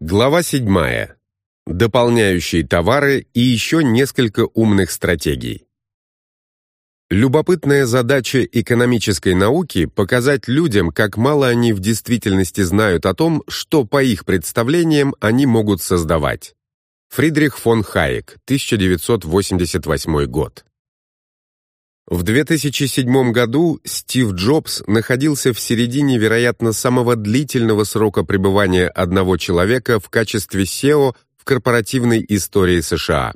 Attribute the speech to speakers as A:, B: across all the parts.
A: Глава 7. Дополняющие товары и еще несколько умных стратегий. Любопытная задача экономической науки – показать людям, как мало они в действительности знают о том, что, по их представлениям, они могут создавать. Фридрих фон Хайек, 1988 год. В 2007 году Стив Джобс находился в середине, вероятно, самого длительного срока пребывания одного человека в качестве SEO в корпоративной истории США.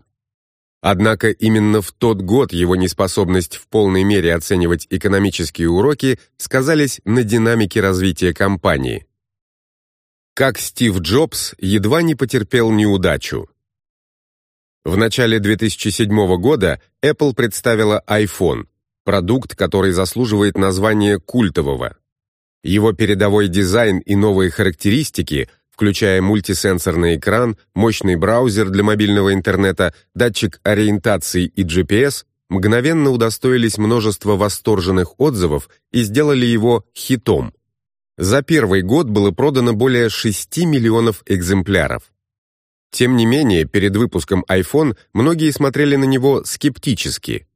A: Однако именно в тот год его неспособность в полной мере оценивать экономические уроки сказались на динамике развития компании. Как Стив Джобс едва не потерпел неудачу. В начале 2007 года Apple представила iPhone, продукт, который заслуживает названия культового. Его передовой дизайн и новые характеристики, включая мультисенсорный экран, мощный браузер для мобильного интернета, датчик ориентации и GPS, мгновенно удостоились множества восторженных отзывов и сделали его хитом. За первый год было продано более 6 миллионов экземпляров. Тем не менее, перед выпуском iPhone многие смотрели на него скептически.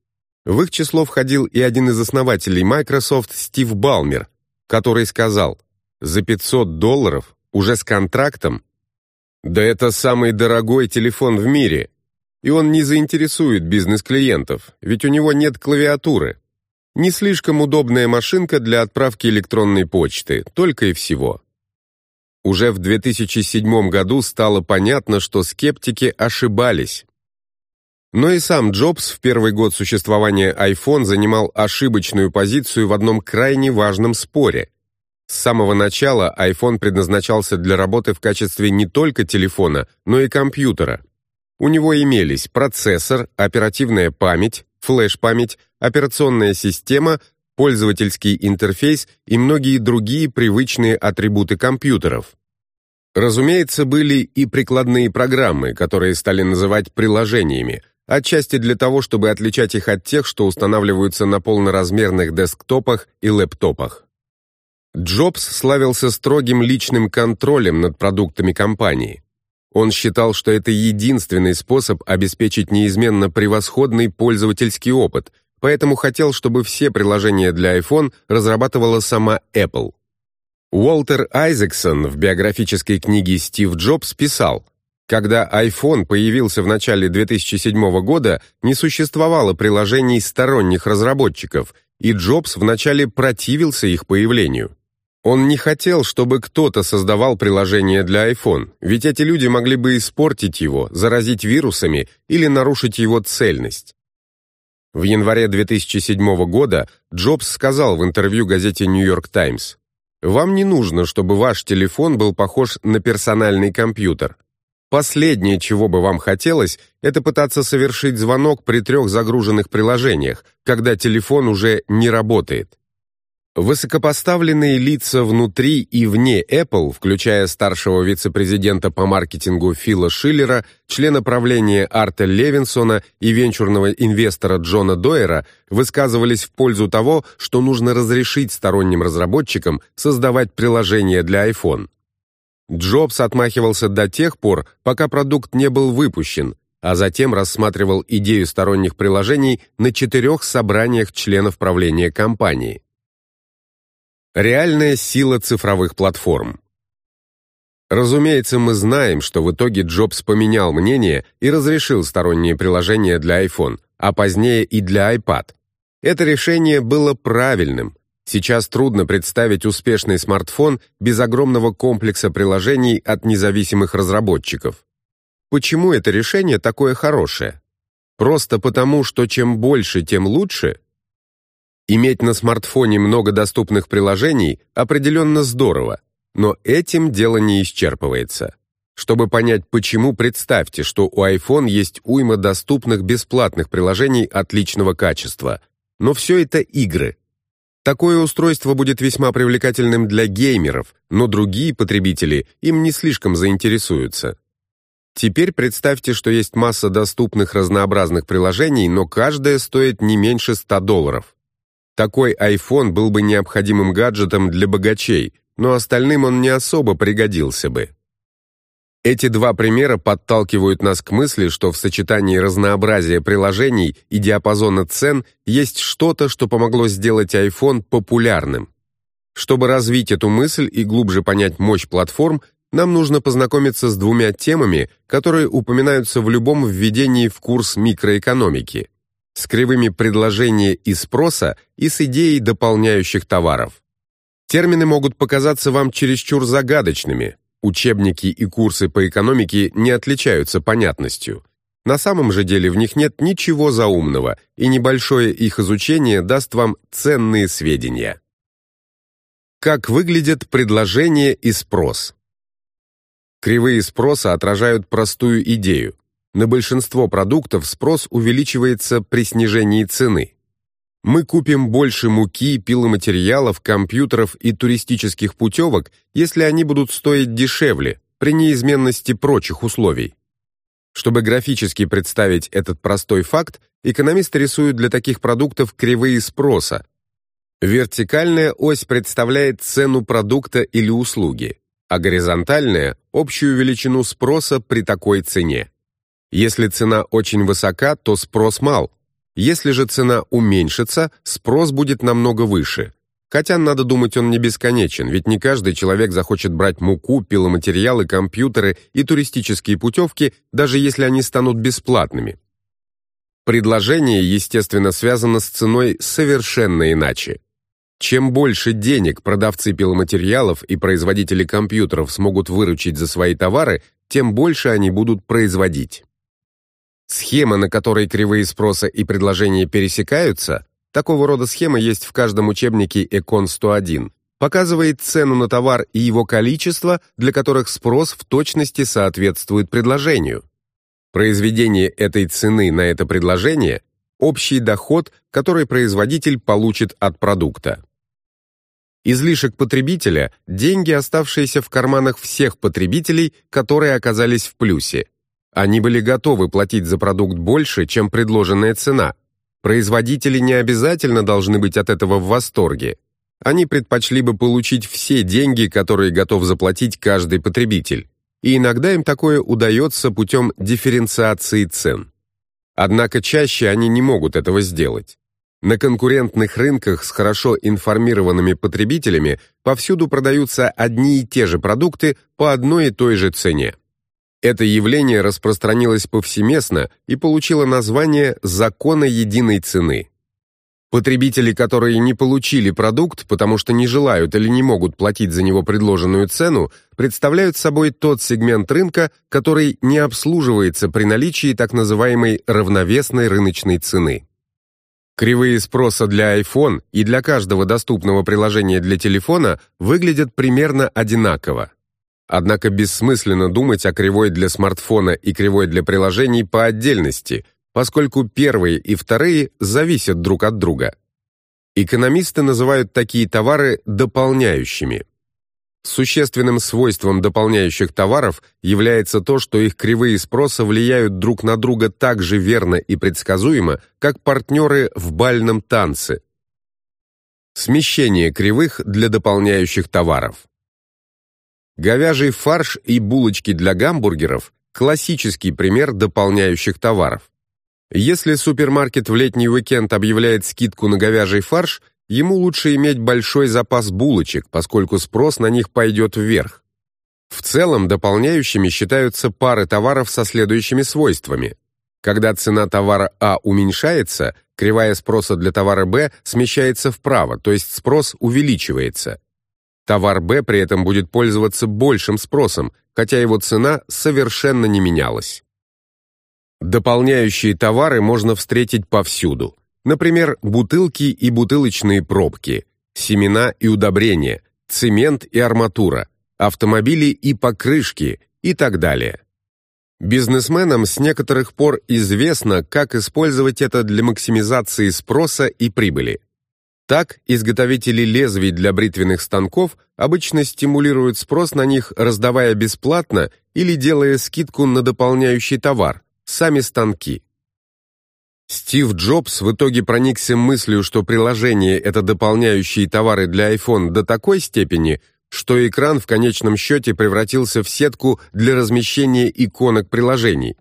A: В их число входил и один из основателей Microsoft Стив Балмер, который сказал «За 500 долларов, уже с контрактом? Да это самый дорогой телефон в мире, и он не заинтересует бизнес-клиентов, ведь у него нет клавиатуры. Не слишком удобная машинка для отправки электронной почты, только и всего». Уже в 2007 году стало понятно, что скептики ошибались. Но и сам Джобс в первый год существования iPhone занимал ошибочную позицию в одном крайне важном споре. С самого начала iPhone предназначался для работы в качестве не только телефона, но и компьютера. У него имелись процессор, оперативная память, флеш-память, операционная система, пользовательский интерфейс и многие другие привычные атрибуты компьютеров. Разумеется, были и прикладные программы, которые стали называть приложениями, отчасти для того, чтобы отличать их от тех, что устанавливаются на полноразмерных десктопах и лэптопах. Джобс славился строгим личным контролем над продуктами компании. Он считал, что это единственный способ обеспечить неизменно превосходный пользовательский опыт, поэтому хотел, чтобы все приложения для iPhone разрабатывала сама Apple. Уолтер Айзексон в биографической книге «Стив Джобс» писал, «Когда iPhone появился в начале 2007 года, не существовало приложений сторонних разработчиков, и Джобс вначале противился их появлению. Он не хотел, чтобы кто-то создавал приложение для iPhone, ведь эти люди могли бы испортить его, заразить вирусами или нарушить его цельность. В январе 2007 года Джобс сказал в интервью газете York Times, «Вам не нужно, чтобы ваш телефон был похож на персональный компьютер. Последнее, чего бы вам хотелось, это пытаться совершить звонок при трех загруженных приложениях, когда телефон уже не работает. Высокопоставленные лица внутри и вне Apple, включая старшего вице-президента по маркетингу Фила Шиллера, члена правления Арта Левинсона и венчурного инвестора Джона Дойера, высказывались в пользу того, что нужно разрешить сторонним разработчикам создавать приложения для iPhone. Джобс отмахивался до тех пор, пока продукт не был выпущен, а затем рассматривал идею сторонних приложений на четырех собраниях членов правления компании. Реальная сила цифровых платформ. Разумеется, мы знаем, что в итоге Джобс поменял мнение и разрешил сторонние приложения для iPhone, а позднее и для iPad. Это решение было правильным. Сейчас трудно представить успешный смартфон без огромного комплекса приложений от независимых разработчиков. Почему это решение такое хорошее? Просто потому, что чем больше, тем лучше? Иметь на смартфоне много доступных приложений определенно здорово, но этим дело не исчерпывается. Чтобы понять почему, представьте, что у iPhone есть уйма доступных бесплатных приложений отличного качества, но все это игры. Такое устройство будет весьма привлекательным для геймеров, но другие потребители им не слишком заинтересуются. Теперь представьте, что есть масса доступных разнообразных приложений, но каждое стоит не меньше 100 долларов. Такой iPhone был бы необходимым гаджетом для богачей, но остальным он не особо пригодился бы. Эти два примера подталкивают нас к мысли, что в сочетании разнообразия приложений и диапазона цен есть что-то, что помогло сделать iPhone популярным. Чтобы развить эту мысль и глубже понять мощь платформ, нам нужно познакомиться с двумя темами, которые упоминаются в любом введении в курс микроэкономики с кривыми предложения и спроса и с идеей дополняющих товаров. Термины могут показаться вам чересчур загадочными. Учебники и курсы по экономике не отличаются понятностью. На самом же деле в них нет ничего заумного, и небольшое их изучение даст вам ценные сведения. Как выглядят предложение и спрос? Кривые спроса отражают простую идею. На большинство продуктов спрос увеличивается при снижении цены. Мы купим больше муки, пиломатериалов, компьютеров и туристических путевок, если они будут стоить дешевле, при неизменности прочих условий. Чтобы графически представить этот простой факт, экономисты рисуют для таких продуктов кривые спроса. Вертикальная ось представляет цену продукта или услуги а горизонтальная – общую величину спроса при такой цене. Если цена очень высока, то спрос мал. Если же цена уменьшится, спрос будет намного выше. Хотя, надо думать, он не бесконечен, ведь не каждый человек захочет брать муку, пиломатериалы, компьютеры и туристические путевки, даже если они станут бесплатными. Предложение, естественно, связано с ценой совершенно иначе. Чем больше денег продавцы пиломатериалов и производители компьютеров смогут выручить за свои товары, тем больше они будут производить. Схема, на которой кривые спроса и предложения пересекаются, такого рода схема есть в каждом учебнике Экон 101, показывает цену на товар и его количество, для которых спрос в точности соответствует предложению. Произведение этой цены на это предложение – общий доход, который производитель получит от продукта. Излишек потребителя – деньги, оставшиеся в карманах всех потребителей, которые оказались в плюсе. Они были готовы платить за продукт больше, чем предложенная цена. Производители не обязательно должны быть от этого в восторге. Они предпочли бы получить все деньги, которые готов заплатить каждый потребитель. И иногда им такое удается путем дифференциации цен. Однако чаще они не могут этого сделать. На конкурентных рынках с хорошо информированными потребителями повсюду продаются одни и те же продукты по одной и той же цене. Это явление распространилось повсеместно и получило название «закона единой цены». Потребители, которые не получили продукт, потому что не желают или не могут платить за него предложенную цену, представляют собой тот сегмент рынка, который не обслуживается при наличии так называемой равновесной рыночной цены. Кривые спроса для iPhone и для каждого доступного приложения для телефона выглядят примерно одинаково. Однако бессмысленно думать о кривой для смартфона и кривой для приложений по отдельности, поскольку первые и вторые зависят друг от друга. Экономисты называют такие товары дополняющими. Существенным свойством дополняющих товаров является то, что их кривые спроса влияют друг на друга так же верно и предсказуемо, как партнеры в бальном танце. Смещение кривых для дополняющих товаров. Говяжий фарш и булочки для гамбургеров – классический пример дополняющих товаров. Если супермаркет в летний уикенд объявляет скидку на говяжий фарш, ему лучше иметь большой запас булочек, поскольку спрос на них пойдет вверх. В целом, дополняющими считаются пары товаров со следующими свойствами. Когда цена товара А уменьшается, кривая спроса для товара Б смещается вправо, то есть спрос увеличивается. Товар Б при этом будет пользоваться большим спросом, хотя его цена совершенно не менялась. Дополняющие товары можно встретить повсюду. Например, бутылки и бутылочные пробки, семена и удобрения, цемент и арматура, автомобили и покрышки и так далее. Бизнесменам с некоторых пор известно, как использовать это для максимизации спроса и прибыли. Так, изготовители лезвий для бритвенных станков обычно стимулируют спрос на них, раздавая бесплатно или делая скидку на дополняющий товар – сами станки. Стив Джобс в итоге проникся мыслью, что приложение — это дополняющие товары для iPhone до такой степени, что экран в конечном счете превратился в сетку для размещения иконок приложений.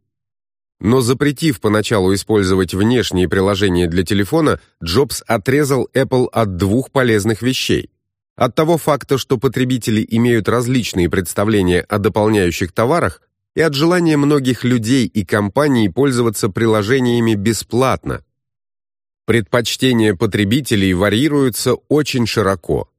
A: Но запретив поначалу использовать внешние приложения для телефона, Джобс отрезал Apple от двух полезных вещей. От того факта, что потребители имеют различные представления о дополняющих товарах, и от желания многих людей и компаний пользоваться приложениями бесплатно. Предпочтения потребителей варьируются очень широко.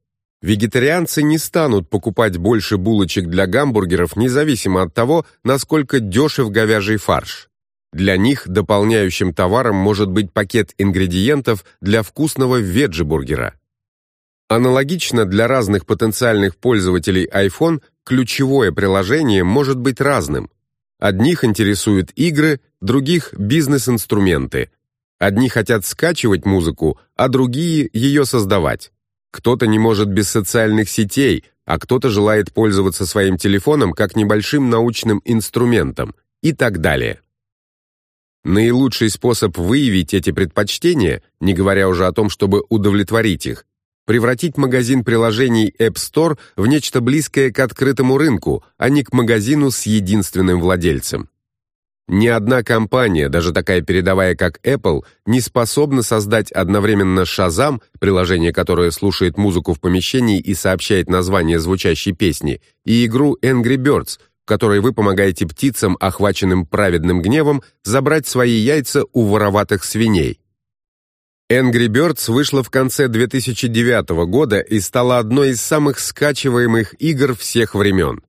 A: Вегетарианцы не станут покупать больше булочек для гамбургеров, независимо от того, насколько дешев говяжий фарш. Для них дополняющим товаром может быть пакет ингредиентов для вкусного веджи-бургера. Аналогично для разных потенциальных пользователей iPhone ключевое приложение может быть разным. Одних интересуют игры, других – бизнес-инструменты. Одни хотят скачивать музыку, а другие – ее создавать. Кто-то не может без социальных сетей, а кто-то желает пользоваться своим телефоном как небольшим научным инструментом и так далее. Наилучший способ выявить эти предпочтения, не говоря уже о том, чтобы удовлетворить их, превратить магазин приложений App Store в нечто близкое к открытому рынку, а не к магазину с единственным владельцем. Ни одна компания, даже такая передовая, как Apple, не способна создать одновременно Shazam, приложение, которое слушает музыку в помещении и сообщает название звучащей песни, и игру Angry Birds, которой вы помогаете птицам, охваченным праведным гневом, забрать свои яйца у вороватых свиней. Angry Birds вышла в конце 2009 года и стала одной из самых скачиваемых игр всех времен.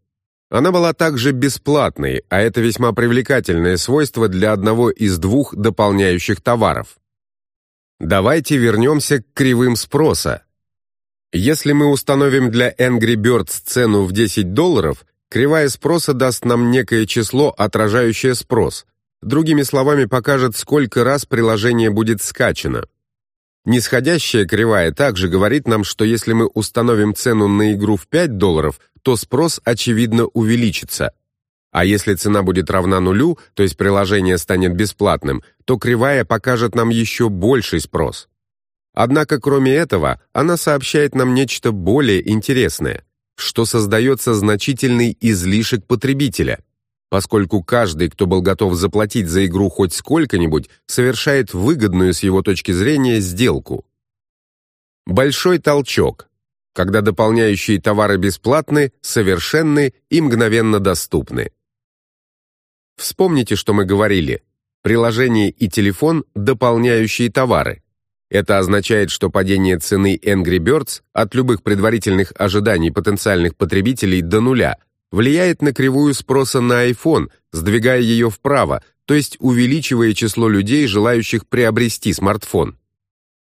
A: Она была также бесплатной, а это весьма привлекательное свойство для одного из двух дополняющих товаров. Давайте вернемся к кривым спроса. Если мы установим для Angry Birds цену в 10 долларов, кривая спроса даст нам некое число, отражающее спрос. Другими словами, покажет, сколько раз приложение будет скачано. Нисходящая кривая также говорит нам, что если мы установим цену на игру в 5 долларов, то спрос, очевидно, увеличится. А если цена будет равна нулю, то есть приложение станет бесплатным, то кривая покажет нам еще больший спрос. Однако, кроме этого, она сообщает нам нечто более интересное, что создается значительный излишек потребителя – поскольку каждый, кто был готов заплатить за игру хоть сколько-нибудь, совершает выгодную с его точки зрения сделку. Большой толчок, когда дополняющие товары бесплатны, совершенны и мгновенно доступны. Вспомните, что мы говорили. Приложение и телефон – дополняющие товары. Это означает, что падение цены Angry Birds от любых предварительных ожиданий потенциальных потребителей до нуля – влияет на кривую спроса на iPhone, сдвигая ее вправо, то есть увеличивая число людей, желающих приобрести смартфон.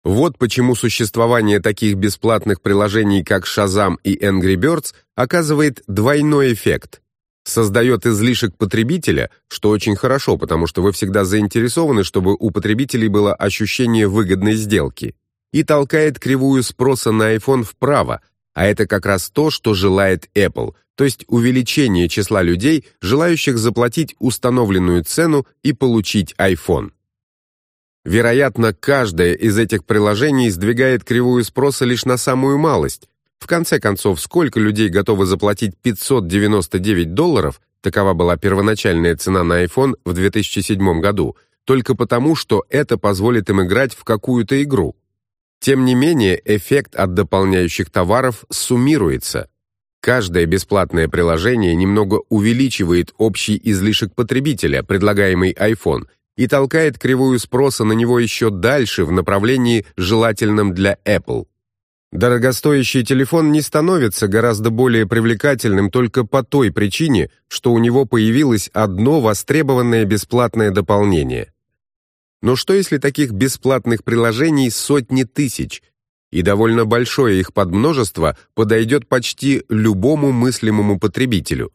A: Вот почему существование таких бесплатных приложений, как Shazam и Angry Birds, оказывает двойной эффект. Создает излишек потребителя, что очень хорошо, потому что вы всегда заинтересованы, чтобы у потребителей было ощущение выгодной сделки, и толкает кривую спроса на iPhone вправо, а это как раз то, что желает Apple, то есть увеличение числа людей, желающих заплатить установленную цену и получить iPhone. Вероятно, каждое из этих приложений сдвигает кривую спроса лишь на самую малость. В конце концов, сколько людей готовы заплатить 599 долларов, такова была первоначальная цена на iPhone в 2007 году, только потому, что это позволит им играть в какую-то игру. Тем не менее, эффект от дополняющих товаров суммируется. Каждое бесплатное приложение немного увеличивает общий излишек потребителя, предлагаемый iPhone, и толкает кривую спроса на него еще дальше в направлении, желательном для Apple. Дорогостоящий телефон не становится гораздо более привлекательным только по той причине, что у него появилось одно востребованное бесплатное дополнение. Но что если таких бесплатных приложений сотни тысяч, и довольно большое их подмножество подойдет почти любому мыслимому потребителю?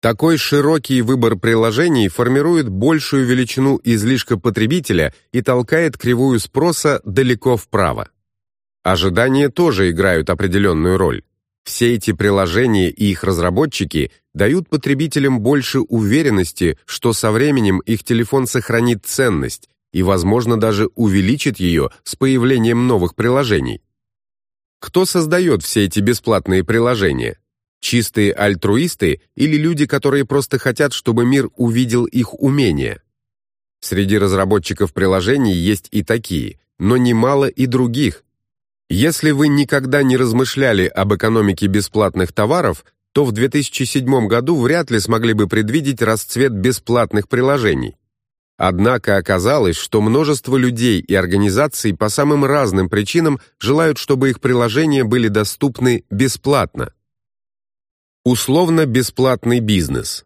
A: Такой широкий выбор приложений формирует большую величину излишка потребителя и толкает кривую спроса далеко вправо. Ожидания тоже играют определенную роль. Все эти приложения и их разработчики дают потребителям больше уверенности, что со временем их телефон сохранит ценность, и, возможно, даже увеличит ее с появлением новых приложений. Кто создает все эти бесплатные приложения? Чистые альтруисты или люди, которые просто хотят, чтобы мир увидел их умения? Среди разработчиков приложений есть и такие, но немало и других. Если вы никогда не размышляли об экономике бесплатных товаров, то в 2007 году вряд ли смогли бы предвидеть расцвет бесплатных приложений. Однако оказалось, что множество людей и организаций по самым разным причинам желают, чтобы их приложения были доступны бесплатно. Условно-бесплатный бизнес.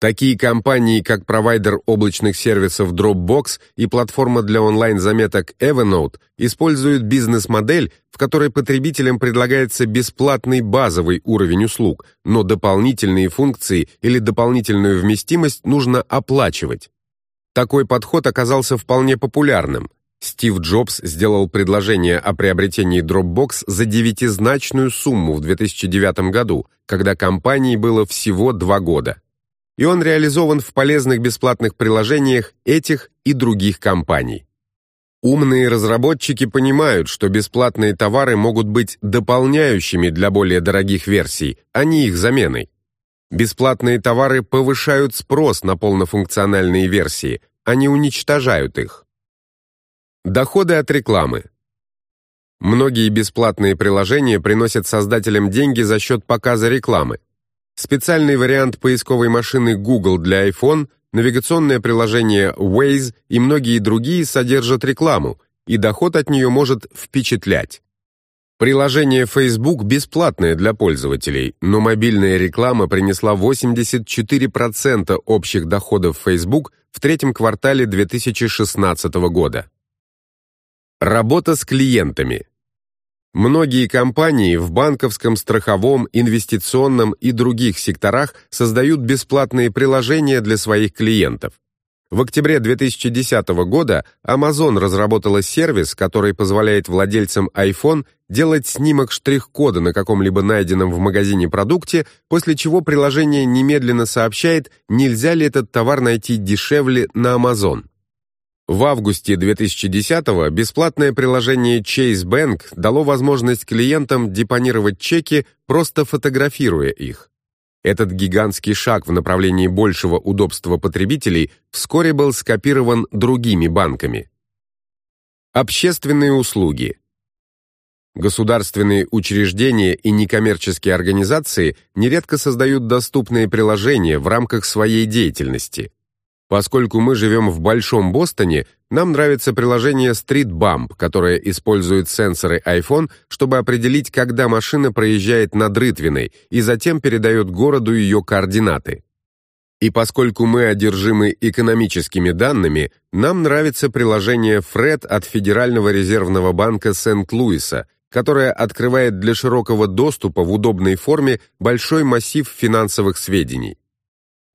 A: Такие компании, как провайдер облачных сервисов Dropbox и платформа для онлайн-заметок Evernote, используют бизнес-модель, в которой потребителям предлагается бесплатный базовый уровень услуг, но дополнительные функции или дополнительную вместимость нужно оплачивать. Такой подход оказался вполне популярным. Стив Джобс сделал предложение о приобретении Dropbox за девятизначную сумму в 2009 году, когда компании было всего два года и он реализован в полезных бесплатных приложениях этих и других компаний. Умные разработчики понимают, что бесплатные товары могут быть дополняющими для более дорогих версий, а не их заменой. Бесплатные товары повышают спрос на полнофункциональные версии, а не уничтожают их. Доходы от рекламы. Многие бесплатные приложения приносят создателям деньги за счет показа рекламы. Специальный вариант поисковой машины Google для iPhone, навигационное приложение Waze и многие другие содержат рекламу, и доход от нее может впечатлять. Приложение Facebook бесплатное для пользователей, но мобильная реклама принесла 84% общих доходов Facebook в третьем квартале 2016 года. Работа с клиентами. Многие компании в банковском, страховом, инвестиционном и других секторах создают бесплатные приложения для своих клиентов. В октябре 2010 года Amazon разработала сервис, который позволяет владельцам iPhone делать снимок штрих-кода на каком-либо найденном в магазине продукте, после чего приложение немедленно сообщает, нельзя ли этот товар найти дешевле на Amazon. В августе 2010-го бесплатное приложение Chase Bank дало возможность клиентам депонировать чеки, просто фотографируя их. Этот гигантский шаг в направлении большего удобства потребителей вскоре был скопирован другими банками. Общественные услуги. Государственные учреждения и некоммерческие организации нередко создают доступные приложения в рамках своей деятельности – Поскольку мы живем в Большом Бостоне, нам нравится приложение Street Bump, которое использует сенсоры iPhone, чтобы определить, когда машина проезжает над Рытвиной, и затем передает городу ее координаты. И поскольку мы одержимы экономическими данными, нам нравится приложение Fred от Федерального резервного банка Сент-Луиса, которое открывает для широкого доступа в удобной форме большой массив финансовых сведений.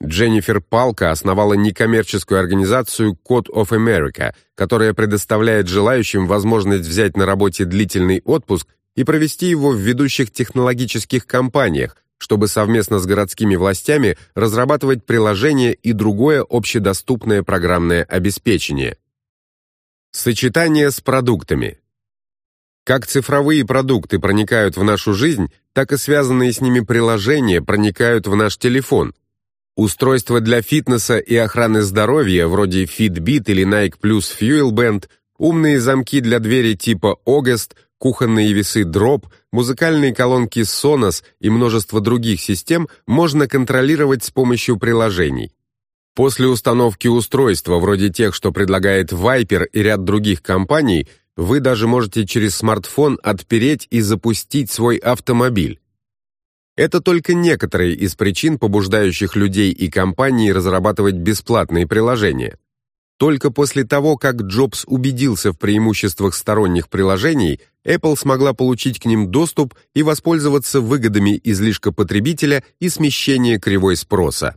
A: Дженнифер Палка основала некоммерческую организацию Code of America, которая предоставляет желающим возможность взять на работе длительный отпуск и провести его в ведущих технологических компаниях, чтобы совместно с городскими властями разрабатывать приложения и другое общедоступное программное обеспечение. Сочетание с продуктами. Как цифровые продукты проникают в нашу жизнь, так и связанные с ними приложения проникают в наш телефон – Устройства для фитнеса и охраны здоровья, вроде Fitbit или Nike Plus Fuel Band, умные замки для двери типа August, кухонные весы Drop, музыкальные колонки Sonos и множество других систем можно контролировать с помощью приложений. После установки устройства, вроде тех, что предлагает Viper и ряд других компаний, вы даже можете через смартфон отпереть и запустить свой автомобиль. Это только некоторые из причин, побуждающих людей и компании разрабатывать бесплатные приложения. Только после того, как Джобс убедился в преимуществах сторонних приложений, Apple смогла получить к ним доступ и воспользоваться выгодами излишка потребителя и смещения кривой спроса.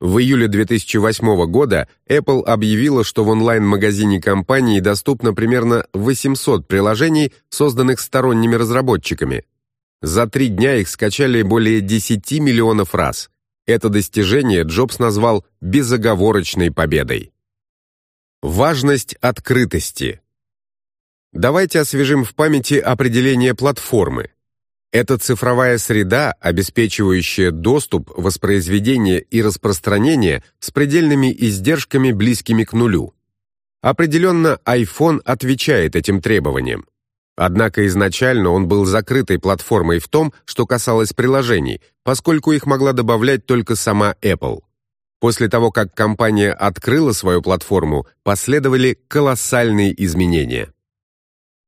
A: В июле 2008 года Apple объявила, что в онлайн-магазине компании доступно примерно 800 приложений, созданных сторонними разработчиками – за три дня их скачали более 10 миллионов раз. Это достижение Джобс назвал безоговорочной победой. Важность открытости. Давайте освежим в памяти определение платформы. Это цифровая среда, обеспечивающая доступ, воспроизведение и распространение с предельными издержками, близкими к нулю. Определенно, iPhone отвечает этим требованиям. Однако изначально он был закрытой платформой в том, что касалось приложений, поскольку их могла добавлять только сама Apple. После того, как компания открыла свою платформу, последовали колоссальные изменения.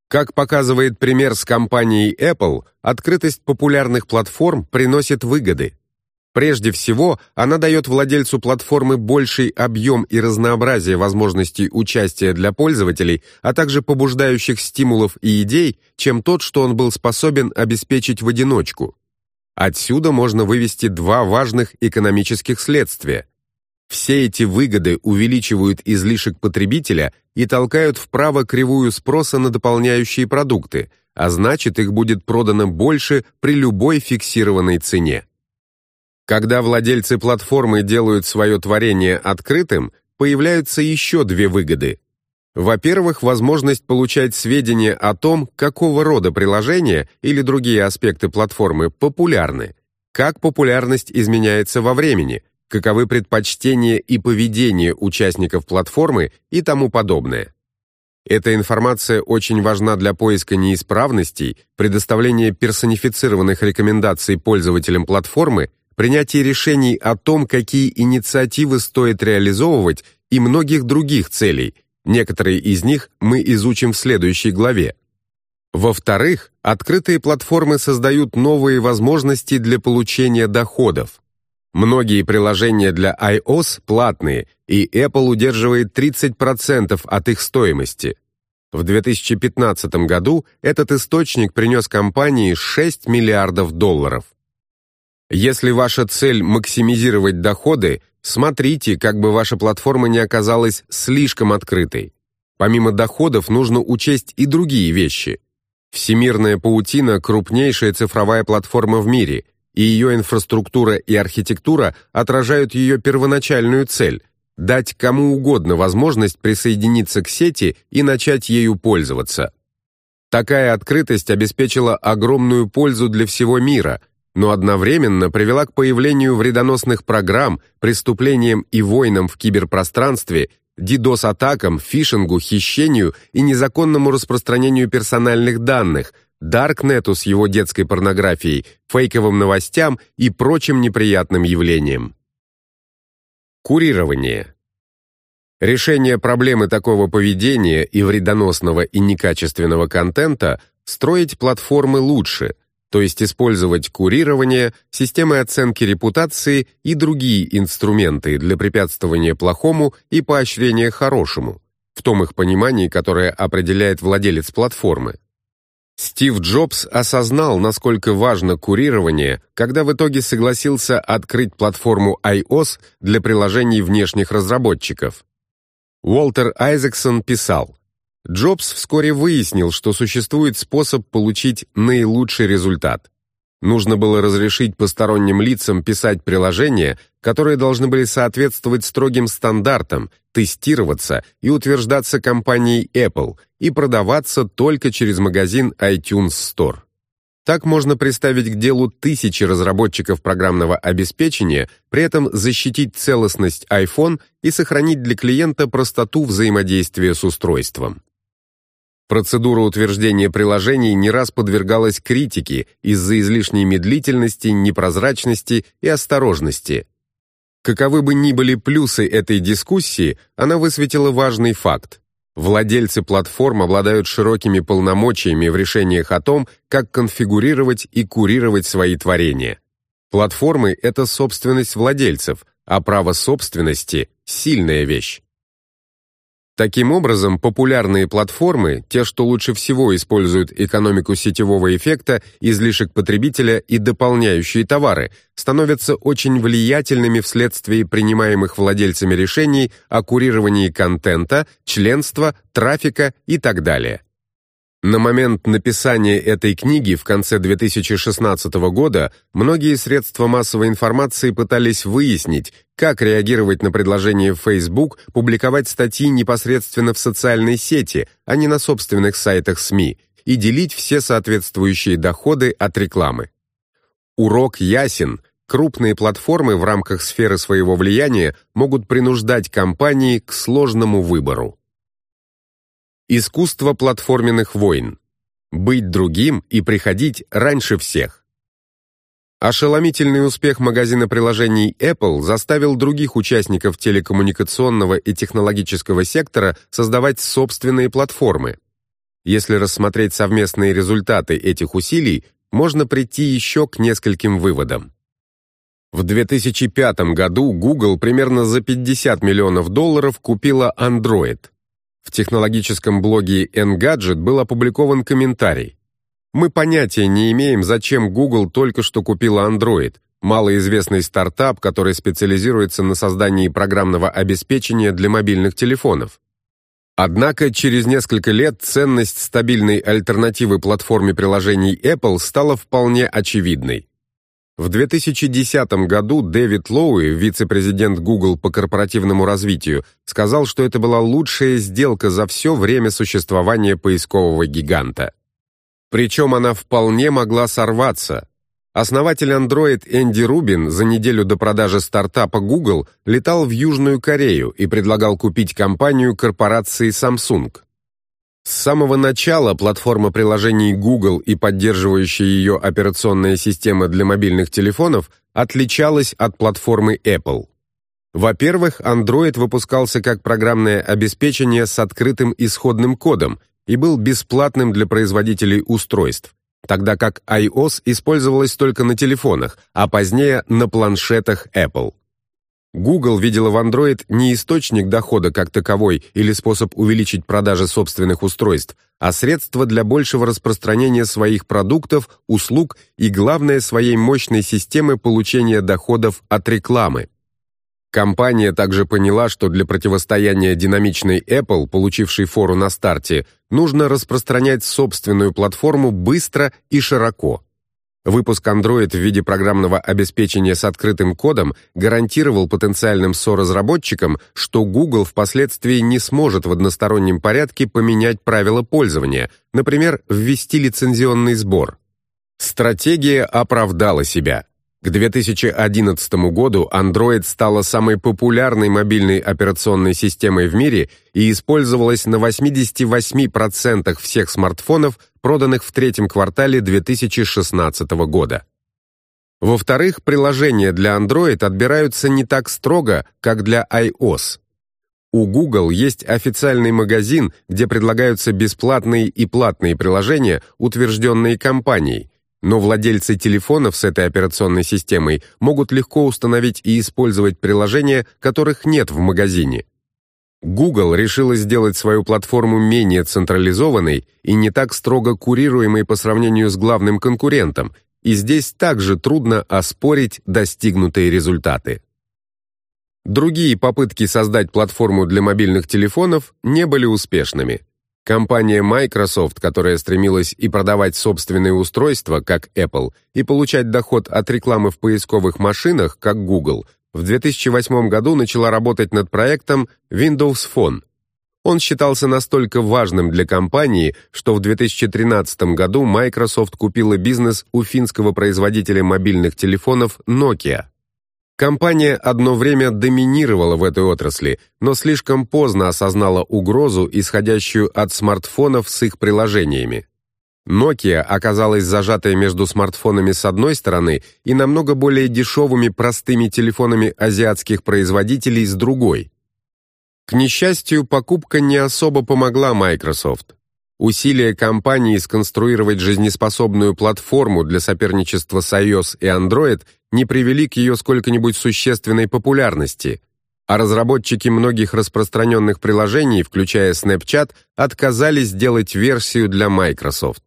A: Как показывает пример с компанией Apple, открытость популярных платформ приносит выгоды. Прежде всего, она дает владельцу платформы больший объем и разнообразие возможностей участия для пользователей, а также побуждающих стимулов и идей, чем тот, что он был способен обеспечить в одиночку. Отсюда можно вывести два важных экономических следствия. Все эти выгоды увеличивают излишек потребителя и толкают вправо кривую спроса на дополняющие продукты, а значит их будет продано больше при любой фиксированной цене. Когда владельцы платформы делают свое творение открытым, появляются еще две выгоды. Во-первых, возможность получать сведения о том, какого рода приложения или другие аспекты платформы популярны, как популярность изменяется во времени – каковы предпочтения и поведение участников платформы и тому подобное. Эта информация очень важна для поиска неисправностей, предоставления персонифицированных рекомендаций пользователям платформы, принятия решений о том, какие инициативы стоит реализовывать и многих других целей. Некоторые из них мы изучим в следующей главе. Во-вторых, открытые платформы создают новые возможности для получения доходов. Многие приложения для iOS платные, и Apple удерживает 30% от их стоимости. В 2015 году этот источник принес компании 6 миллиардов долларов. Если ваша цель максимизировать доходы, смотрите, как бы ваша платформа не оказалась слишком открытой. Помимо доходов нужно учесть и другие вещи. Всемирная паутина – крупнейшая цифровая платформа в мире – и ее инфраструктура и архитектура отражают ее первоначальную цель – дать кому угодно возможность присоединиться к сети и начать ею пользоваться. Такая открытость обеспечила огромную пользу для всего мира, но одновременно привела к появлению вредоносных программ, преступлениям и войнам в киберпространстве, DDoS-атакам, фишингу, хищению и незаконному распространению персональных данных – Даркнету с его детской порнографией, фейковым новостям и прочим неприятным явлениям. Курирование. Решение проблемы такого поведения и вредоносного и некачественного контента строить платформы лучше, то есть использовать курирование, системы оценки репутации и другие инструменты для препятствования плохому и поощрения хорошему, в том их понимании, которое определяет владелец платформы. Стив Джобс осознал, насколько важно курирование, когда в итоге согласился открыть платформу iOS для приложений внешних разработчиков. Уолтер Айзексон писал, Джобс вскоре выяснил, что существует способ получить наилучший результат. Нужно было разрешить посторонним лицам писать приложения, которые должны были соответствовать строгим стандартам, тестироваться и утверждаться компанией Apple и продаваться только через магазин iTunes Store. Так можно представить к делу тысячи разработчиков программного обеспечения, при этом защитить целостность iPhone и сохранить для клиента простоту взаимодействия с устройством. Процедура утверждения приложений не раз подвергалась критике из-за излишней медлительности, непрозрачности и осторожности. Каковы бы ни были плюсы этой дискуссии, она высветила важный факт. Владельцы платформ обладают широкими полномочиями в решениях о том, как конфигурировать и курировать свои творения. Платформы — это собственность владельцев, а право собственности — сильная вещь. Таким образом, популярные платформы, те, что лучше всего используют экономику сетевого эффекта, излишек потребителя и дополняющие товары, становятся очень влиятельными вследствие принимаемых владельцами решений о курировании контента, членства, трафика и так далее. На момент написания этой книги в конце 2016 года многие средства массовой информации пытались выяснить, как реагировать на предложение Facebook публиковать статьи непосредственно в социальной сети, а не на собственных сайтах СМИ, и делить все соответствующие доходы от рекламы. Урок ясен. Крупные платформы в рамках сферы своего влияния могут принуждать компании к сложному выбору. Искусство платформенных войн. Быть другим и приходить раньше всех. Ошеломительный успех магазина приложений Apple заставил других участников телекоммуникационного и технологического сектора создавать собственные платформы. Если рассмотреть совместные результаты этих усилий, можно прийти еще к нескольким выводам. В 2005 году Google примерно за 50 миллионов долларов купила Android. В технологическом блоге Engadget был опубликован комментарий. Мы понятия не имеем, зачем Google только что купила Android, малоизвестный стартап, который специализируется на создании программного обеспечения для мобильных телефонов. Однако через несколько лет ценность стабильной альтернативы платформе приложений Apple стала вполне очевидной. В 2010 году Дэвид Лоуи, вице-президент Google по корпоративному развитию, сказал, что это была лучшая сделка за все время существования поискового гиганта. Причем она вполне могла сорваться. Основатель Android Энди Рубин за неделю до продажи стартапа Google летал в Южную Корею и предлагал купить компанию корпорации Samsung. С самого начала платформа приложений Google и поддерживающая ее операционная система для мобильных телефонов отличалась от платформы Apple. Во-первых, Android выпускался как программное обеспечение с открытым исходным кодом и был бесплатным для производителей устройств, тогда как iOS использовалась только на телефонах, а позднее на планшетах Apple. Google видела в Android не источник дохода как таковой или способ увеличить продажи собственных устройств, а средство для большего распространения своих продуктов, услуг и, главное, своей мощной системы получения доходов от рекламы. Компания также поняла, что для противостояния динамичной Apple, получившей фору на старте, нужно распространять собственную платформу быстро и широко. Выпуск Android в виде программного обеспечения с открытым кодом гарантировал потенциальным соразработчикам, что Google впоследствии не сможет в одностороннем порядке поменять правила пользования, например, ввести лицензионный сбор. Стратегия оправдала себя. К 2011 году Android стала самой популярной мобильной операционной системой в мире и использовалась на 88% всех смартфонов, проданных в третьем квартале 2016 года. Во-вторых, приложения для Android отбираются не так строго, как для iOS. У Google есть официальный магазин, где предлагаются бесплатные и платные приложения, утвержденные компанией, но владельцы телефонов с этой операционной системой могут легко установить и использовать приложения, которых нет в магазине. Google решила сделать свою платформу менее централизованной и не так строго курируемой по сравнению с главным конкурентом, и здесь также трудно оспорить достигнутые результаты. Другие попытки создать платформу для мобильных телефонов не были успешными. Компания Microsoft, которая стремилась и продавать собственные устройства, как Apple, и получать доход от рекламы в поисковых машинах, как Google, в 2008 году начала работать над проектом Windows Phone. Он считался настолько важным для компании, что в 2013 году Microsoft купила бизнес у финского производителя мобильных телефонов Nokia. Компания одно время доминировала в этой отрасли, но слишком поздно осознала угрозу, исходящую от смартфонов с их приложениями. Nokia оказалась зажатой между смартфонами с одной стороны и намного более дешевыми простыми телефонами азиатских производителей с другой. К несчастью, покупка не особо помогла Microsoft. Усилия компании сконструировать жизнеспособную платформу для соперничества с iOS и Android не привели к ее сколько-нибудь существенной популярности, а разработчики многих распространенных приложений, включая Snapchat, отказались делать версию для Microsoft.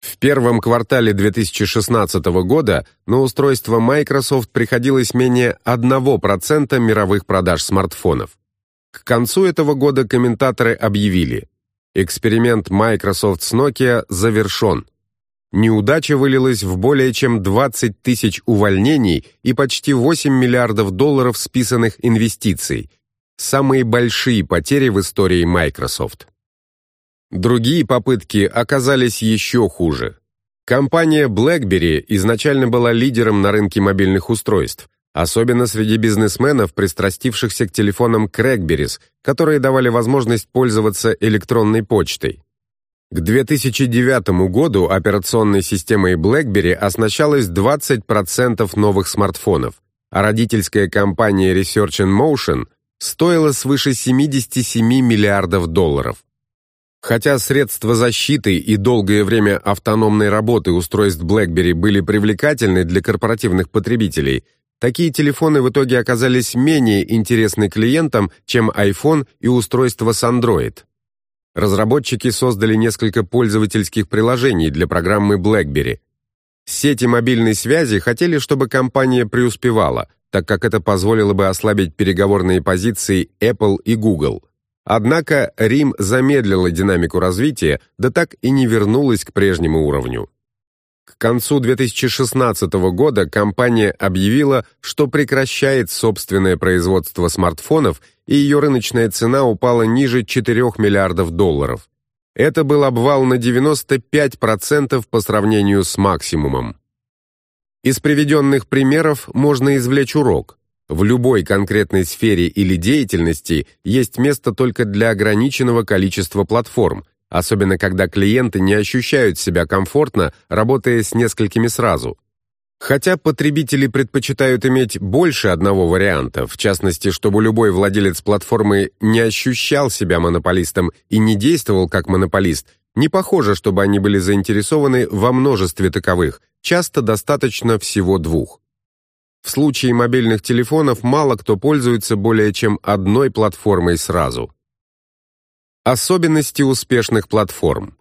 A: В первом квартале 2016 года на устройство Microsoft приходилось менее 1% мировых продаж смартфонов. К концу этого года комментаторы объявили – Эксперимент Microsoft с Nokia завершен. Неудача вылилась в более чем 20 тысяч увольнений и почти 8 миллиардов долларов списанных инвестиций. Самые большие потери в истории Microsoft. Другие попытки оказались еще хуже. Компания BlackBerry изначально была лидером на рынке мобильных устройств, особенно среди бизнесменов, пристрастившихся к телефонам Crackberries, которые давали возможность пользоваться электронной почтой. К 2009 году операционной системой BlackBerry оснащалось 20% новых смартфонов, а родительская компания Research in Motion стоила свыше 77 миллиардов долларов. Хотя средства защиты и долгое время автономной работы устройств BlackBerry были привлекательны для корпоративных потребителей, такие телефоны в итоге оказались менее интересны клиентам, чем iPhone и устройства с Android. Разработчики создали несколько пользовательских приложений для программы BlackBerry. Сети мобильной связи хотели, чтобы компания преуспевала, так как это позволило бы ослабить переговорные позиции Apple и Google. Однако Рим замедлила динамику развития, да так и не вернулась к прежнему уровню. К концу 2016 года компания объявила, что прекращает собственное производство смартфонов, и ее рыночная цена упала ниже 4 миллиардов долларов. Это был обвал на 95% по сравнению с максимумом. Из приведенных примеров можно извлечь урок. В любой конкретной сфере или деятельности есть место только для ограниченного количества платформ, особенно когда клиенты не ощущают себя комфортно, работая с несколькими сразу. Хотя потребители предпочитают иметь больше одного варианта, в частности, чтобы любой владелец платформы не ощущал себя монополистом и не действовал как монополист, не похоже, чтобы они были заинтересованы во множестве таковых, часто достаточно всего двух. В случае мобильных телефонов мало кто пользуется более чем одной платформой сразу. Особенности успешных платформ.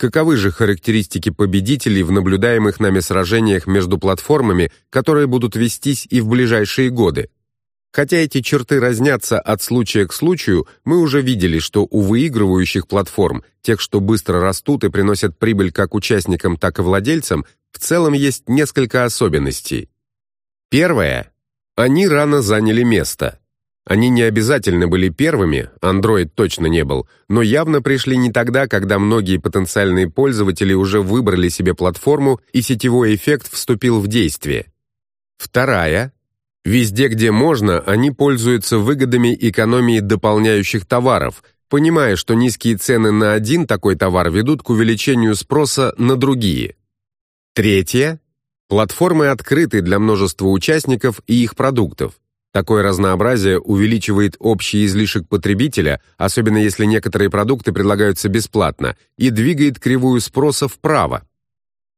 A: Каковы же характеристики победителей в наблюдаемых нами сражениях между платформами, которые будут вестись и в ближайшие годы? Хотя эти черты разнятся от случая к случаю, мы уже видели, что у выигрывающих платформ, тех, что быстро растут и приносят прибыль как участникам, так и владельцам, в целом есть несколько особенностей. Первое. Они рано заняли место. Они не обязательно были первыми, Android точно не был, но явно пришли не тогда, когда многие потенциальные пользователи уже выбрали себе платформу и сетевой эффект вступил в действие. Вторая. Везде, где можно, они пользуются выгодами экономии дополняющих товаров, понимая, что низкие цены на один такой товар ведут к увеличению спроса на другие. Третье. Платформы открыты для множества участников и их продуктов. Такое разнообразие увеличивает общий излишек потребителя, особенно если некоторые продукты предлагаются бесплатно, и двигает кривую спроса вправо.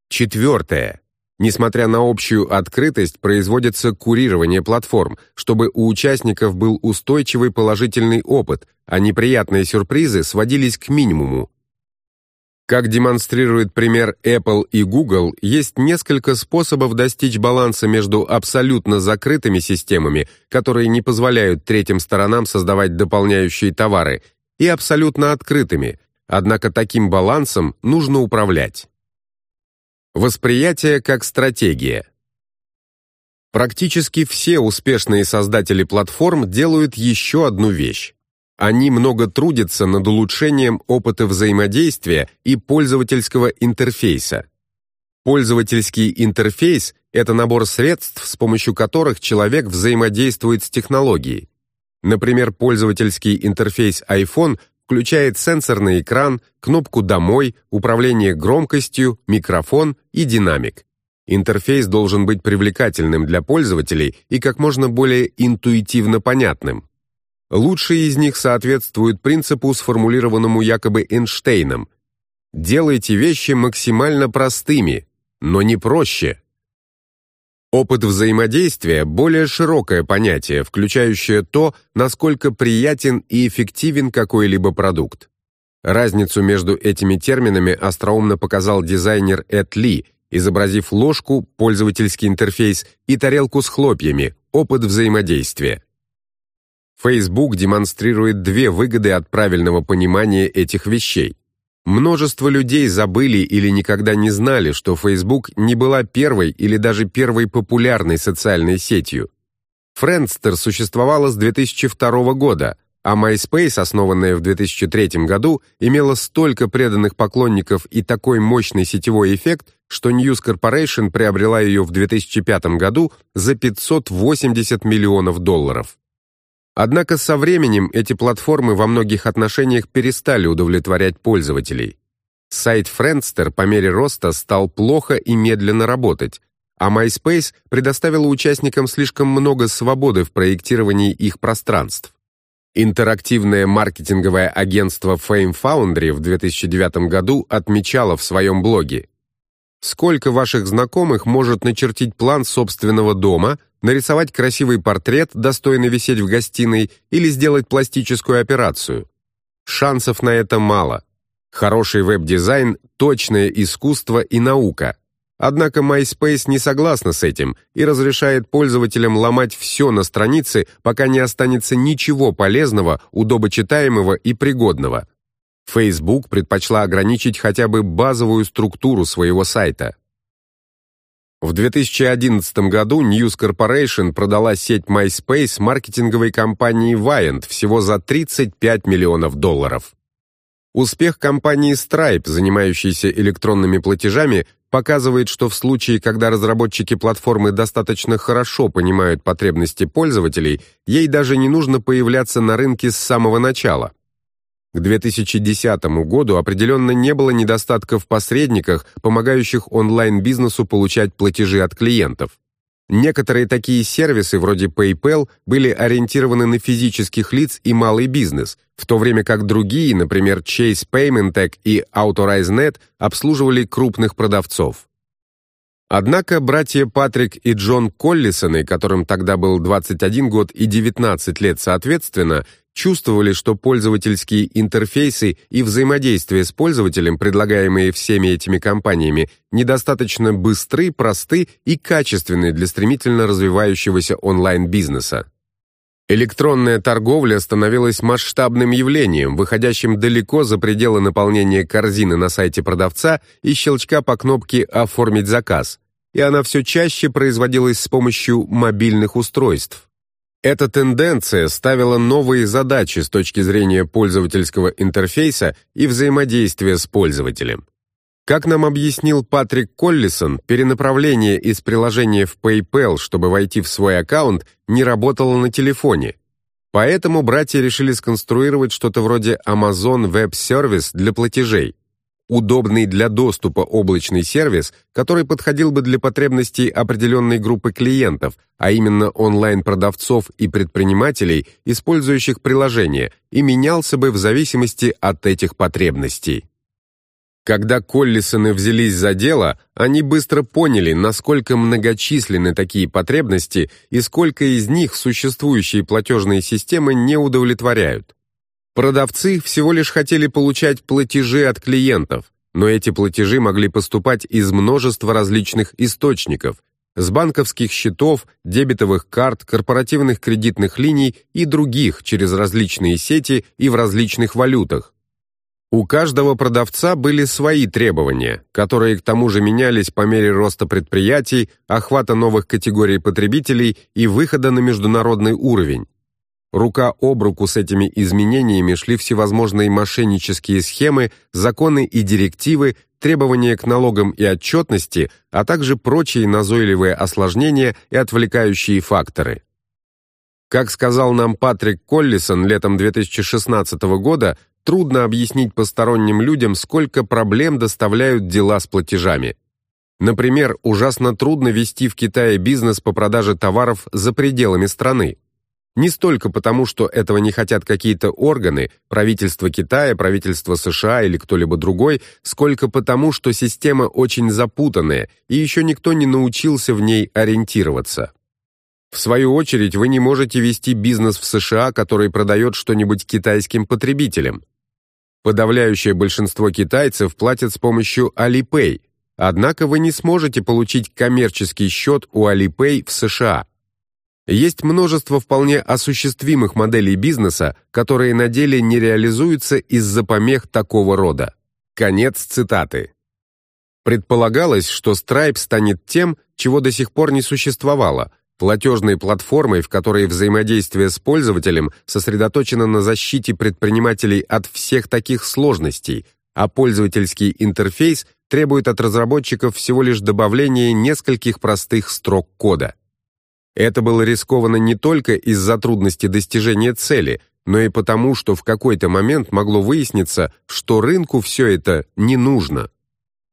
A: Четвертое. Несмотря на общую открытость, производится курирование платформ, чтобы у участников был устойчивый положительный опыт, а неприятные сюрпризы сводились к минимуму, как демонстрирует пример Apple и Google, есть несколько способов достичь баланса между абсолютно закрытыми системами, которые не позволяют третьим сторонам создавать дополняющие товары, и абсолютно открытыми, однако таким балансом нужно управлять. Восприятие как стратегия. Практически все успешные создатели платформ делают еще одну вещь. Они много трудятся над улучшением опыта взаимодействия и пользовательского интерфейса. Пользовательский интерфейс – это набор средств, с помощью которых человек взаимодействует с технологией. Например, пользовательский интерфейс iPhone включает сенсорный экран, кнопку «Домой», управление громкостью, микрофон и динамик. Интерфейс должен быть привлекательным для пользователей и как можно более интуитивно понятным. Лучшие из них соответствуют принципу, сформулированному якобы Эйнштейном. Делайте вещи максимально простыми, но не проще. Опыт взаимодействия – более широкое понятие, включающее то, насколько приятен и эффективен какой-либо продукт. Разницу между этими терминами остроумно показал дизайнер Эд Ли, изобразив ложку, пользовательский интерфейс, и тарелку с хлопьями, опыт взаимодействия. Facebook демонстрирует две выгоды от правильного понимания этих вещей. Множество людей забыли или никогда не знали, что Facebook не была первой или даже первой популярной социальной сетью. Friendster существовала с 2002 года, а MySpace, основанная в 2003 году, имела столько преданных поклонников и такой мощный сетевой эффект, что News Corporation приобрела ее в 2005 году за 580 миллионов долларов. Однако со временем эти платформы во многих отношениях перестали удовлетворять пользователей. Сайт Friendster по мере роста стал плохо и медленно работать, а MySpace предоставила участникам слишком много свободы в проектировании их пространств. Интерактивное маркетинговое агентство Fame Foundry в 2009 году отмечало в своем блоге Сколько ваших знакомых может начертить план собственного дома, нарисовать красивый портрет, достойный висеть в гостиной, или сделать пластическую операцию? Шансов на это мало. Хороший веб-дизайн – точное искусство и наука. Однако MySpace не согласна с этим и разрешает пользователям ломать все на странице, пока не останется ничего полезного, удобочитаемого и пригодного. Facebook предпочла ограничить хотя бы базовую структуру своего сайта. В 2011 году News Corporation продала сеть MySpace маркетинговой компании Viant всего за 35 миллионов долларов. Успех компании Stripe, занимающейся электронными платежами, показывает, что в случае, когда разработчики платформы достаточно хорошо понимают потребности пользователей, ей даже не нужно появляться на рынке с самого начала. К 2010 году определенно не было недостатков в посредниках, помогающих онлайн-бизнесу получать платежи от клиентов. Некоторые такие сервисы, вроде PayPal, были ориентированы на физических лиц и малый бизнес, в то время как другие, например, Chase Payment Tech и AuthorizeNet, обслуживали крупных продавцов. Однако братья Патрик и Джон Коллисоны, которым тогда был 21 год и 19 лет соответственно, чувствовали, что пользовательские интерфейсы и взаимодействие с пользователем, предлагаемые всеми этими компаниями, недостаточно быстры, просты и качественны для стремительно развивающегося онлайн-бизнеса. Электронная торговля становилась масштабным явлением, выходящим далеко за пределы наполнения корзины на сайте продавца и щелчка по кнопке «Оформить заказ», и она все чаще производилась с помощью мобильных устройств. Эта тенденция ставила новые задачи с точки зрения пользовательского интерфейса и взаимодействия с пользователем. Как нам объяснил Патрик Коллисон, перенаправление из приложения в PayPal, чтобы войти в свой аккаунт, не работало на телефоне. Поэтому братья решили сконструировать что-то вроде Amazon Web Service для платежей удобный для доступа облачный сервис, который подходил бы для потребностей определенной группы клиентов, а именно онлайн-продавцов и предпринимателей, использующих приложение, и менялся бы в зависимости от этих потребностей. Когда Коллисоны взялись за дело, они быстро поняли, насколько многочисленны такие потребности и сколько из них существующие платежные системы не удовлетворяют. Продавцы всего лишь хотели получать платежи от клиентов, но эти платежи могли поступать из множества различных источников, с банковских счетов, дебетовых карт, корпоративных кредитных линий и других через различные сети и в различных валютах. У каждого продавца были свои требования, которые к тому же менялись по мере роста предприятий, охвата новых категорий потребителей и выхода на международный уровень. Рука об руку с этими изменениями шли всевозможные мошеннические схемы, законы и директивы, требования к налогам и отчетности, а также прочие назойливые осложнения и отвлекающие факторы. Как сказал нам Патрик Коллисон летом 2016 года, трудно объяснить посторонним людям, сколько проблем доставляют дела с платежами. Например, ужасно трудно вести в Китае бизнес по продаже товаров за пределами страны. Не столько потому, что этого не хотят какие-то органы, правительство Китая, правительство США или кто-либо другой, сколько потому, что система очень запутанная, и еще никто не научился в ней ориентироваться. В свою очередь, вы не можете вести бизнес в США, который продает что-нибудь китайским потребителям. Подавляющее большинство китайцев платят с помощью Alipay, однако вы не сможете получить коммерческий счет у Alipay в США – есть множество вполне осуществимых моделей бизнеса, которые на деле не реализуются из-за помех такого рода. Конец цитаты. Предполагалось, что Stripe станет тем, чего до сих пор не существовало – платежной платформой, в которой взаимодействие с пользователем сосредоточено на защите предпринимателей от всех таких сложностей, а пользовательский интерфейс требует от разработчиков всего лишь добавления нескольких простых строк кода. Это было рискованно не только из-за трудности достижения цели, но и потому, что в какой-то момент могло выясниться, что рынку все это не нужно.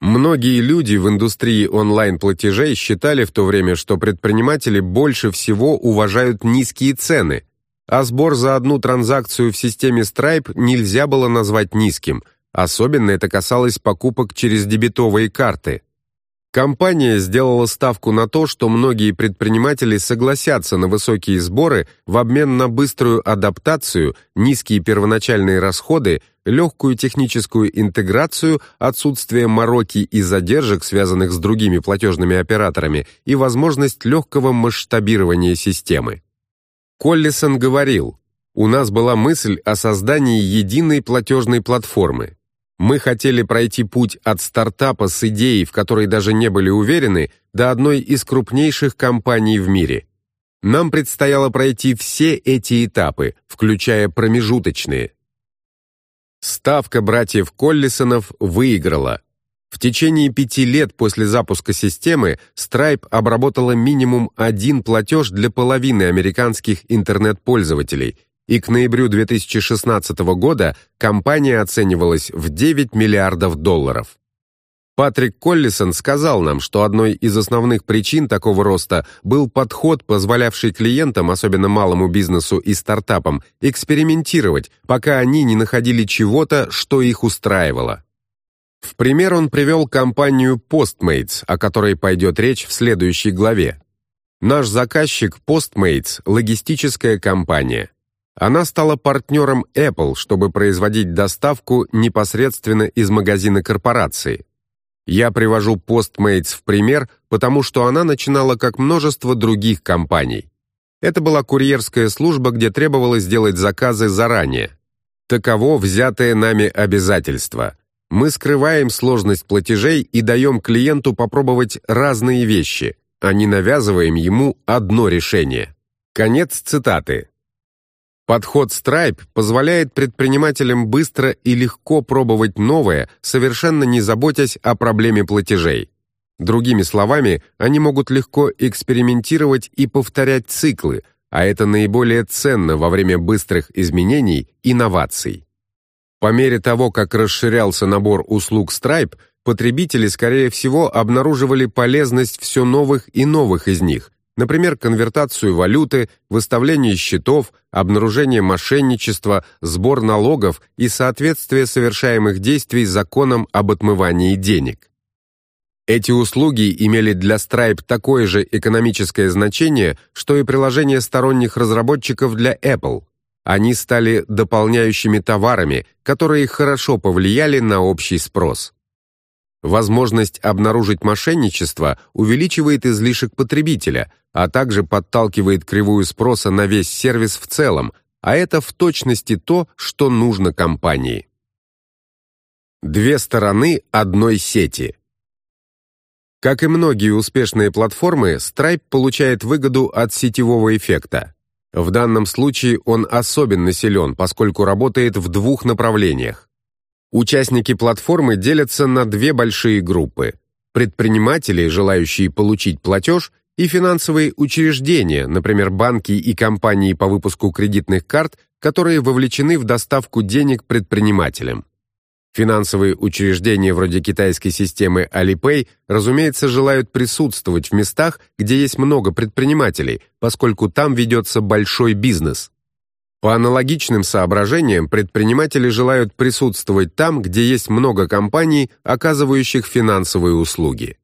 A: Многие люди в индустрии онлайн-платежей считали в то время, что предприниматели больше всего уважают низкие цены, а сбор за одну транзакцию в системе Stripe нельзя было назвать низким, особенно это касалось покупок через дебетовые карты. Компания сделала ставку на то, что многие предприниматели согласятся на высокие сборы в обмен на быструю адаптацию, низкие первоначальные расходы, легкую техническую интеграцию, отсутствие мороки и задержек, связанных с другими платежными операторами, и возможность легкого масштабирования системы. Коллисон говорил, «У нас была мысль о создании единой платежной платформы. Мы хотели пройти путь от стартапа с идеей, в которой даже не были уверены, до одной из крупнейших компаний в мире. Нам предстояло пройти все эти этапы, включая промежуточные. Ставка братьев Коллисонов выиграла. В течение пяти лет после запуска системы Stripe обработала минимум один платеж для половины американских интернет-пользователей – и к ноябрю 2016 года компания оценивалась в 9 миллиардов долларов. Патрик Коллисон сказал нам, что одной из основных причин такого роста был подход, позволявший клиентам, особенно малому бизнесу и стартапам, экспериментировать, пока они не находили чего-то, что их устраивало. В пример он привел компанию Postmates, о которой пойдет речь в следующей главе. Наш заказчик Postmates – логистическая компания. Она стала партнером Apple, чтобы производить доставку непосредственно из магазина корпорации. Я привожу Postmates в пример, потому что она начинала как множество других компаний. Это была курьерская служба, где требовалось сделать заказы заранее. Таково взятое нами обязательство. Мы скрываем сложность платежей и даем клиенту попробовать разные вещи, а не навязываем ему одно решение. Конец цитаты. Подход Stripe позволяет предпринимателям быстро и легко пробовать новое, совершенно не заботясь о проблеме платежей. Другими словами, они могут легко экспериментировать и повторять циклы, а это наиболее ценно во время быстрых изменений и новаций. По мере того, как расширялся набор услуг Stripe, потребители, скорее всего, обнаруживали полезность все новых и новых из них, Например, конвертацию валюты, выставление счетов, обнаружение мошенничества, сбор налогов и соответствие совершаемых действий законам об отмывании денег. Эти услуги имели для Stripe такое же экономическое значение, что и приложения сторонних разработчиков для Apple. Они стали дополняющими товарами, которые хорошо повлияли на общий спрос. Возможность обнаружить мошенничество увеличивает излишек потребителя, а также подталкивает кривую спроса на весь сервис в целом, а это в точности то, что нужно компании. Две стороны одной сети. Как и многие успешные платформы, Stripe получает выгоду от сетевого эффекта. В данном случае он особенно силен, поскольку работает в двух направлениях. Участники платформы делятся на две большие группы – предприниматели, желающие получить платеж, и финансовые учреждения, например, банки и компании по выпуску кредитных карт, которые вовлечены в доставку денег предпринимателям. Финансовые учреждения вроде китайской системы Alipay, разумеется, желают присутствовать в местах, где есть много предпринимателей, поскольку там ведется большой бизнес. По аналогичным соображениям предприниматели желают присутствовать там, где есть много компаний, оказывающих финансовые услуги.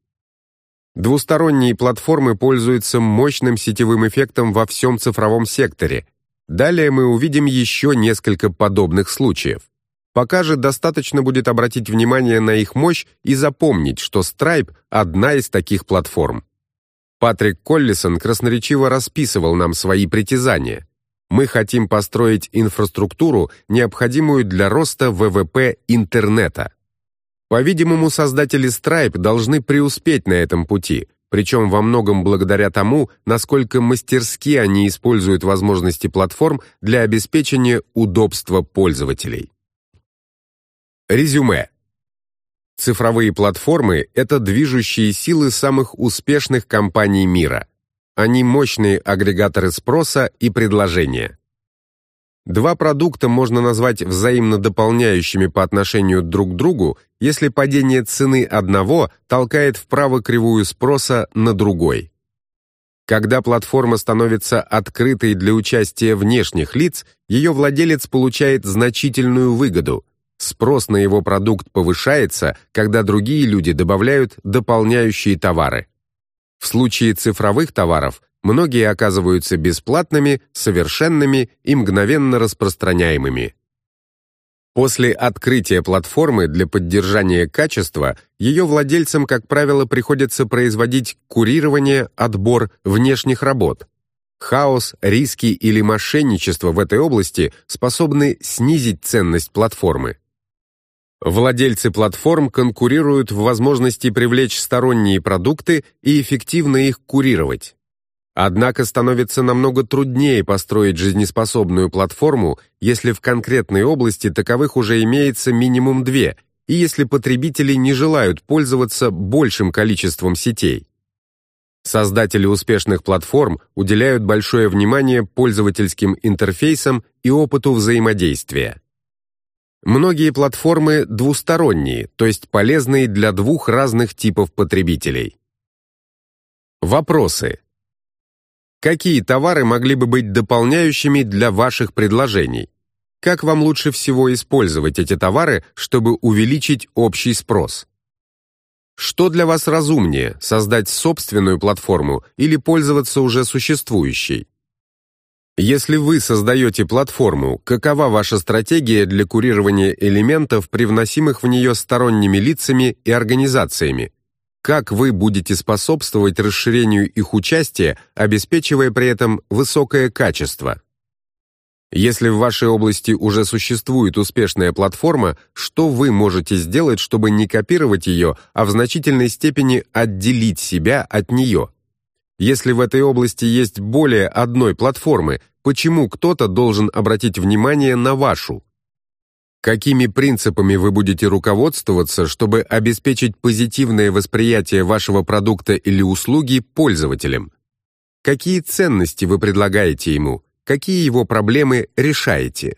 A: Двусторонние платформы пользуются мощным сетевым эффектом во всем цифровом секторе. Далее мы увидим еще несколько подобных случаев. Пока же достаточно будет обратить внимание на их мощь и запомнить, что Stripe – одна из таких платформ. Патрик Коллисон красноречиво расписывал нам свои притязания – мы хотим построить инфраструктуру, необходимую для роста ВВП интернета. По-видимому, создатели Stripe должны преуспеть на этом пути, причем во многом благодаря тому, насколько мастерски они используют возможности платформ для обеспечения удобства пользователей. Резюме. Цифровые платформы – это движущие силы самых успешных компаний мира. Они мощные агрегаторы спроса и предложения. Два продукта можно назвать взаимно дополняющими по отношению друг к другу, если падение цены одного толкает вправо кривую спроса на другой. Когда платформа становится открытой для участия внешних лиц, ее владелец получает значительную выгоду. Спрос на его продукт повышается, когда другие люди добавляют дополняющие товары. В случае цифровых товаров многие оказываются бесплатными, совершенными и мгновенно распространяемыми. После открытия платформы для поддержания качества ее владельцам, как правило, приходится производить курирование, отбор внешних работ. Хаос, риски или мошенничество в этой области способны снизить ценность платформы. Владельцы платформ конкурируют в возможности привлечь сторонние продукты и эффективно их курировать. Однако становится намного труднее построить жизнеспособную платформу, если в конкретной области таковых уже имеется минимум две, и если потребители не желают пользоваться большим количеством сетей. Создатели успешных платформ уделяют большое внимание пользовательским интерфейсам и опыту взаимодействия. Многие платформы двусторонние, то есть полезные для двух разных типов потребителей. Вопросы. Какие товары могли бы быть дополняющими для ваших предложений? Как вам лучше всего использовать эти товары, чтобы увеличить общий спрос? Что для вас разумнее, создать собственную платформу или пользоваться уже существующей? Если вы создаете платформу, какова ваша стратегия для курирования элементов, привносимых в нее сторонними лицами и организациями? как вы будете способствовать расширению их участия, обеспечивая при этом высокое качество. Если в вашей области уже существует успешная платформа, что вы можете сделать, чтобы не копировать ее, а в значительной степени отделить себя от нее? Если в этой области есть более одной платформы, почему кто-то должен обратить внимание на вашу? Какими принципами вы будете руководствоваться, чтобы обеспечить позитивное восприятие вашего продукта или услуги пользователям? Какие ценности вы предлагаете ему? Какие его проблемы решаете?